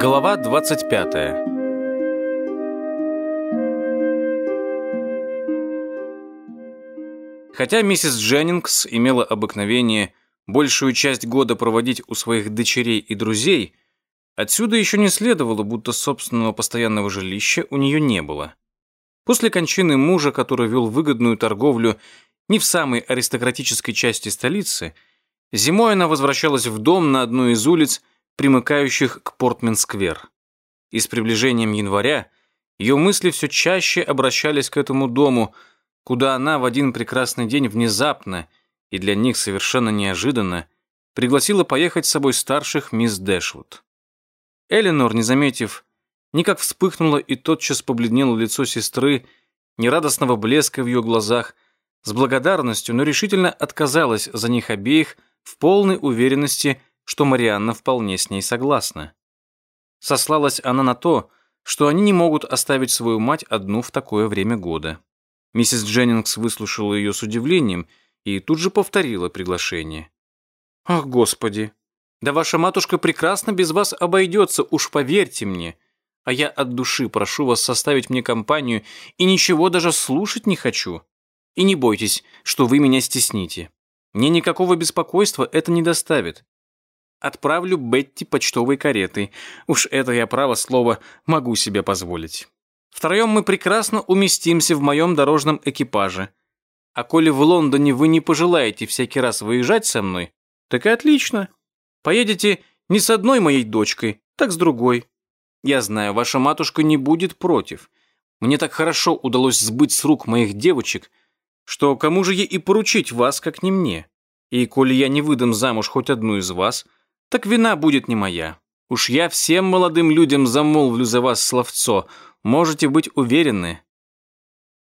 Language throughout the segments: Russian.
Глава 25 Хотя миссис Дженнингс имела обыкновение большую часть года проводить у своих дочерей и друзей, отсюда еще не следовало, будто собственного постоянного жилища у нее не было. После кончины мужа, который вел выгодную торговлю не в самой аристократической части столицы, зимой она возвращалась в дом на одну из улиц, примыкающих к Портмен-сквер. И с приближением января ее мысли все чаще обращались к этому дому, куда она в один прекрасный день внезапно и для них совершенно неожиданно пригласила поехать с собой старших мисс Дэшвуд. Эленор, не заметив, никак вспыхнуло и тотчас побледнело лицо сестры, нерадостного блеска в ее глазах, с благодарностью, но решительно отказалась за них обеих в полной уверенности, что Марианна вполне с ней согласна. Сослалась она на то, что они не могут оставить свою мать одну в такое время года. Миссис Дженнингс выслушала ее с удивлением и тут же повторила приглашение. «Ах, Господи! Да ваша матушка прекрасно без вас обойдется, уж поверьте мне. А я от души прошу вас составить мне компанию и ничего даже слушать не хочу. И не бойтесь, что вы меня стесните. Мне никакого беспокойства это не доставит. Отправлю Бетти почтовой каретой. Уж это я, право слово, могу себе позволить. Втроем мы прекрасно уместимся в моем дорожном экипаже. А коли в Лондоне вы не пожелаете всякий раз выезжать со мной, так и отлично. Поедете не с одной моей дочкой, так с другой. Я знаю, ваша матушка не будет против. Мне так хорошо удалось сбыть с рук моих девочек, что кому же ей и поручить вас, как не мне? И коли я не выдам замуж хоть одну из вас – так вина будет не моя. Уж я всем молодым людям замолвлю за вас словцо, можете быть уверены.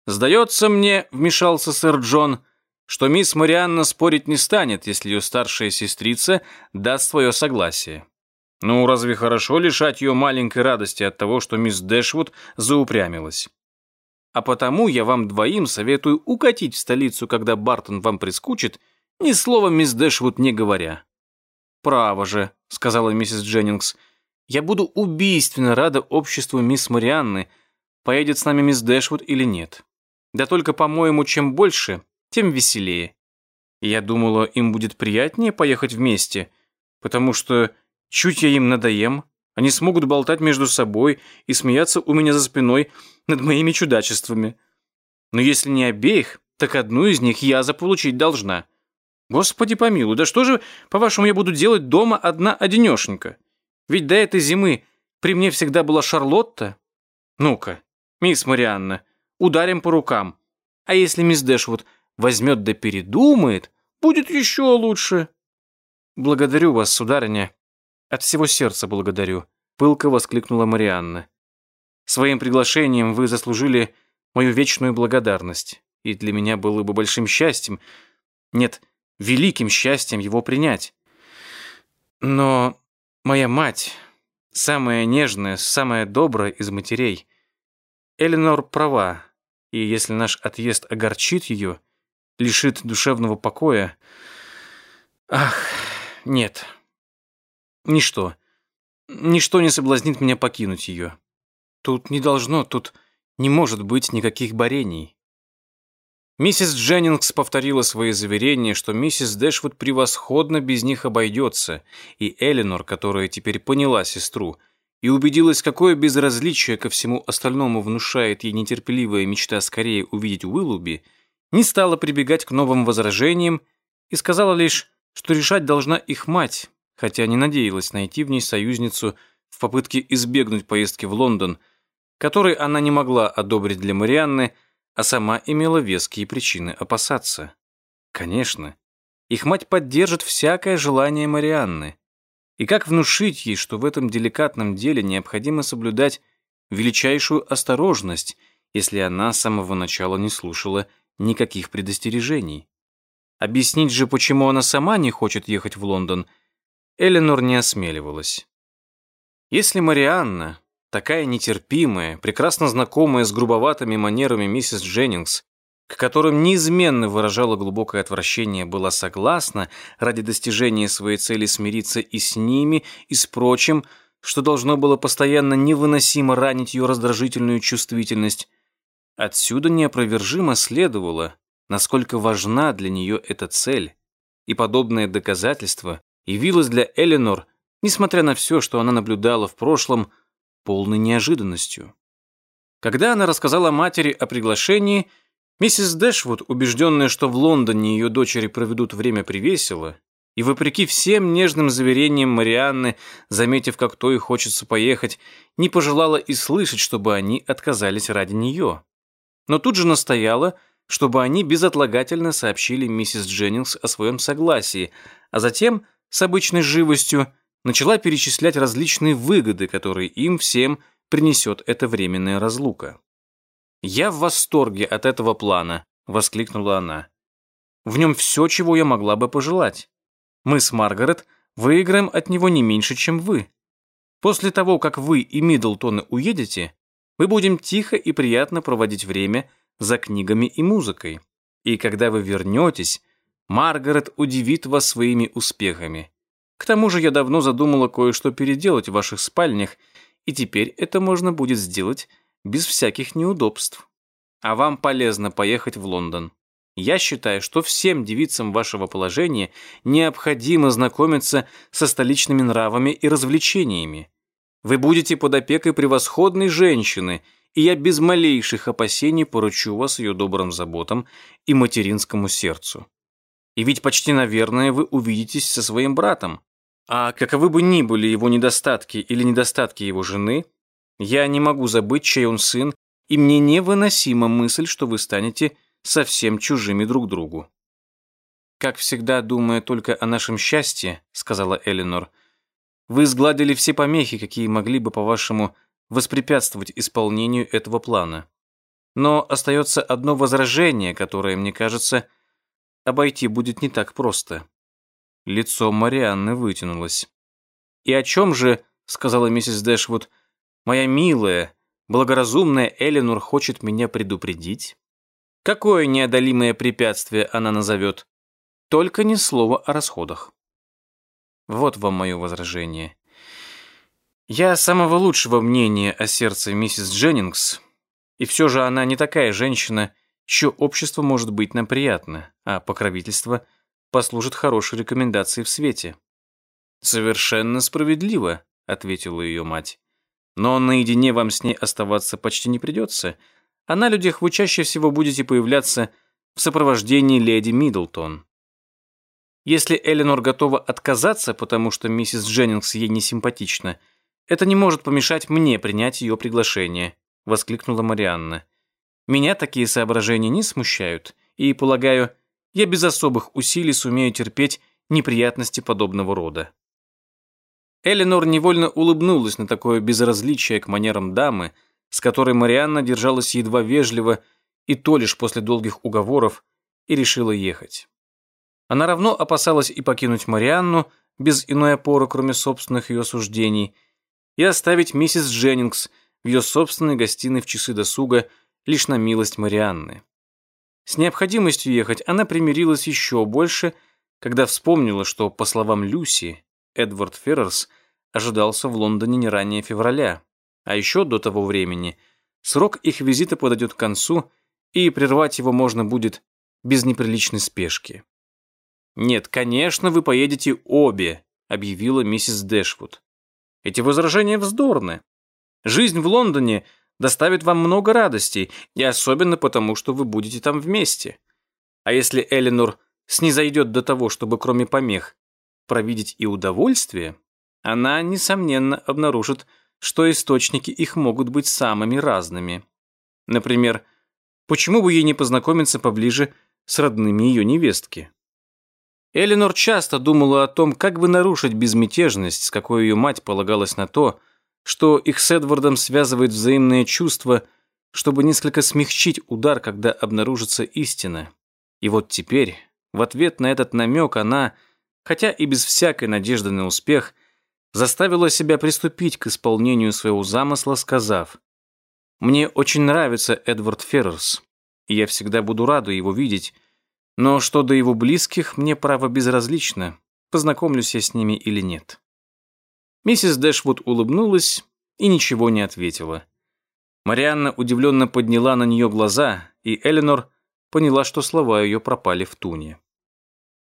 Сдается мне, вмешался сэр Джон, что мисс Марианна спорить не станет, если ее старшая сестрица даст свое согласие. Ну, разве хорошо лишать ее маленькой радости от того, что мисс Дэшвуд заупрямилась? А потому я вам двоим советую укатить в столицу, когда Бартон вам прискучит, ни слова мисс Дэшвуд не говоря. «Право же», — сказала миссис Дженнингс. «Я буду убийственно рада обществу мисс Марианны, поедет с нами мисс Дэшвуд или нет. Да только, по-моему, чем больше, тем веселее. я думала, им будет приятнее поехать вместе, потому что чуть я им надоем, они смогут болтать между собой и смеяться у меня за спиной над моими чудачествами. Но если не обеих, так одну из них я заполучить должна». Господи помилуй, да что же, по-вашему, я буду делать дома одна-одинешенька? Ведь до этой зимы при мне всегда была Шарлотта. Ну-ка, мисс Марианна, ударим по рукам. А если мисс Дэшвуд возьмет да передумает, будет еще лучше. Благодарю вас, сударыня. От всего сердца благодарю, пылко воскликнула Марианна. Своим приглашением вы заслужили мою вечную благодарность, и для меня было бы большим счастьем. Нет, великим счастьем его принять. Но моя мать, самая нежная, самая добрая из матерей, Эленор права, и если наш отъезд огорчит ее, лишит душевного покоя... Ах, нет. Ничто. Ничто не соблазнит меня покинуть ее. Тут не должно, тут не может быть никаких борений. Миссис Дженнингс повторила свои заверения, что миссис Дэшвуд превосходно без них обойдется, и Эленор, которая теперь поняла сестру и убедилась, какое безразличие ко всему остальному внушает ей нетерпеливая мечта скорее увидеть Уиллуби, не стала прибегать к новым возражениям и сказала лишь, что решать должна их мать, хотя не надеялась найти в ней союзницу в попытке избегнуть поездки в Лондон, которой она не могла одобрить для Марианны, а сама имела веские причины опасаться. Конечно, их мать поддержит всякое желание Марианны. И как внушить ей, что в этом деликатном деле необходимо соблюдать величайшую осторожность, если она с самого начала не слушала никаких предостережений? Объяснить же, почему она сама не хочет ехать в Лондон, Эленор не осмеливалась. Если Марианна, такая нетерпимая, прекрасно знакомая с грубоватыми манерами миссис Дженнингс, к которым неизменно выражала глубокое отвращение, была согласна ради достижения своей цели смириться и с ними, и с прочим, что должно было постоянно невыносимо ранить ее раздражительную чувствительность, отсюда неопровержимо следовало, насколько важна для нее эта цель, и подобное доказательство явилось для Эленор, несмотря на все, что она наблюдала в прошлом, полной неожиданностью. Когда она рассказала матери о приглашении, миссис Дэшвуд, убежденная, что в Лондоне ее дочери проведут время привесело, и вопреки всем нежным заверениям Марианны, заметив, как то и хочется поехать, не пожелала и слышать, чтобы они отказались ради нее. Но тут же настояла, чтобы они безотлагательно сообщили миссис Дженнингс о своем согласии, а затем, с обычной живостью, начала перечислять различные выгоды, которые им всем принесет эта временная разлука. «Я в восторге от этого плана», — воскликнула она. «В нем все, чего я могла бы пожелать. Мы с Маргарет выиграем от него не меньше, чем вы. После того, как вы и Миддлтоны уедете, мы будем тихо и приятно проводить время за книгами и музыкой. И когда вы вернетесь, Маргарет удивит вас своими успехами. К тому же я давно задумала кое-что переделать в ваших спальнях, и теперь это можно будет сделать без всяких неудобств. А вам полезно поехать в Лондон. Я считаю, что всем девицам вашего положения необходимо знакомиться со столичными нравами и развлечениями. Вы будете под опекой превосходной женщины, и я без малейших опасений поручу вас ее добрым заботам и материнскому сердцу. И ведь почти, наверное, вы увидитесь со своим братом. А каковы бы ни были его недостатки или недостатки его жены, я не могу забыть, чей он сын, и мне невыносима мысль, что вы станете совсем чужими друг другу. «Как всегда, думая только о нашем счастье», — сказала Эленор, «вы сгладили все помехи, какие могли бы, по-вашему, воспрепятствовать исполнению этого плана. Но остается одно возражение, которое, мне кажется, обойти будет не так просто». Лицо Марианны вытянулось. «И о чем же, — сказала миссис Дэшвуд, — моя милая, благоразумная Эленор хочет меня предупредить?» Какое неодолимое препятствие она назовет? Только ни слова о расходах. Вот вам мое возражение. Я самого лучшего мнения о сердце миссис Дженнингс, и все же она не такая женщина, чье общество может быть нам приятно, а покровительство послужит хорошей рекомендацией в свете. «Совершенно справедливо», — ответила ее мать. «Но наедине вам с ней оставаться почти не придется», — а на людях вы чаще всего будете появляться в сопровождении леди Миддлтон. Если Эленор готова отказаться, потому что миссис Дженнингс ей не симпатична, это не может помешать мне принять ее приглашение», — воскликнула Марианна. «Меня такие соображения не смущают, и, полагаю, я без особых усилий сумею терпеть неприятности подобного рода». Эленор невольно улыбнулась на такое безразличие к манерам дамы, с которой Марианна держалась едва вежливо и то лишь после долгих уговоров, и решила ехать. Она равно опасалась и покинуть Марианну без иной опоры, кроме собственных ее суждений, и оставить миссис Дженнингс в ее собственной гостиной в часы досуга лишь на милость Марианны. С необходимостью ехать она примирилась еще больше, когда вспомнила, что, по словам Люси, Эдвард Феррерс ожидался в Лондоне не ранее февраля. А еще до того времени срок их визита подойдет к концу, и прервать его можно будет без неприличной спешки. «Нет, конечно, вы поедете обе», — объявила миссис Дэшвуд. «Эти возражения вздорны. Жизнь в Лондоне доставит вам много радостей, и особенно потому, что вы будете там вместе. А если Эленор снизойдет до того, чтобы кроме помех провидеть и удовольствие, она, несомненно, обнаружит, что источники их могут быть самыми разными. Например, почему бы ей не познакомиться поближе с родными ее невестки? Эленор часто думала о том, как бы нарушить безмятежность, с какой ее мать полагалась на то, что их с Эдвардом связывает взаимное чувство, чтобы несколько смягчить удар, когда обнаружится истина. И вот теперь, в ответ на этот намек, она, хотя и без всякой надежды на успех, заставила себя приступить к исполнению своего замысла, сказав, «Мне очень нравится Эдвард Феррерс, и я всегда буду рада его видеть, но что до его близких, мне право безразлично, познакомлюсь я с ними или нет». Миссис Дэшвуд улыбнулась и ничего не ответила. Марианна удивленно подняла на нее глаза, и Эленор поняла, что слова ее пропали в туне.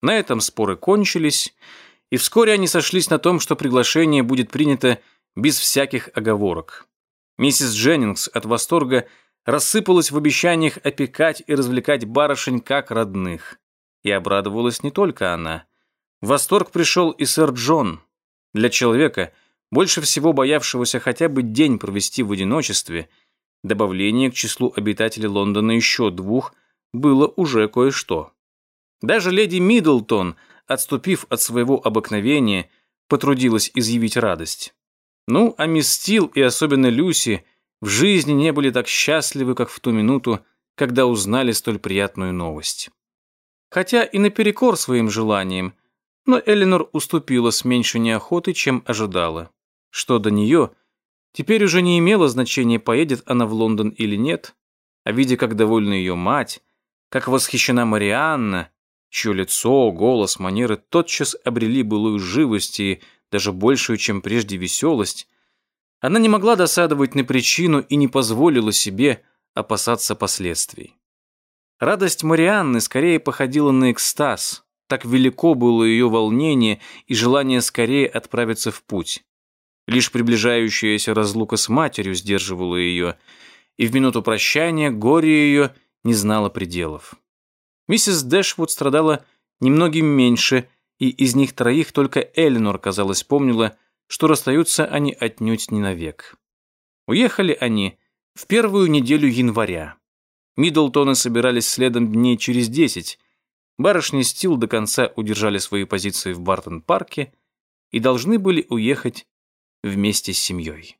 На этом споры кончились, и вскоре они сошлись на том, что приглашение будет принято без всяких оговорок. Миссис Дженнингс от восторга рассыпалась в обещаниях опекать и развлекать барышень как родных. И обрадовалась не только она. В восторг пришел и сэр Джон. Для человека, больше всего боявшегося хотя бы день провести в одиночестве – Добавление к числу обитателей Лондона еще двух было уже кое-что. Даже леди Миддлтон, отступив от своего обыкновения, потрудилась изъявить радость. Ну, а мисс Стил и особенно Люси в жизни не были так счастливы, как в ту минуту, когда узнали столь приятную новость. Хотя и наперекор своим желаниям, но Эленор уступила с меньшей неохотой, чем ожидала. Что до нее – Теперь уже не имело значения, поедет она в Лондон или нет, а видя, как довольна ее мать, как восхищена Марианна, чье лицо, голос, манеры тотчас обрели былую живость и даже большую, чем прежде, веселость, она не могла досадовать на причину и не позволила себе опасаться последствий. Радость Марианны скорее походила на экстаз, так велико было ее волнение и желание скорее отправиться в путь. Лишь приближающаяся разлука с матерью сдерживала ее, и в минуту прощания горе ее не знало пределов. Миссис Дэшвуд страдала немногим меньше, и из них троих только Эленор, казалось, помнила, что расстаются они отнюдь не навек. Уехали они в первую неделю января. Миддлтоны собирались следом дней через десять. Барышни Стил до конца удержали свои позиции в Бартон-парке и должны были уехать вместе с семьей.